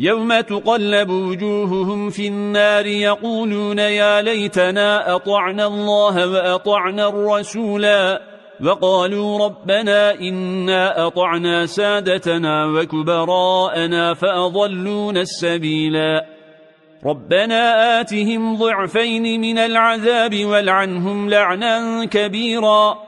يوم تقلب وجوههم في النار يقولون يا ليتنا أطعنا الله وأطعنا الرسولا وقالوا ربنا إنا أطعنا سادتنا وكبراءنا فأضلون السبيلا ربنا آتهم ضعفين من العذاب والعنهم لعنا كبيرا.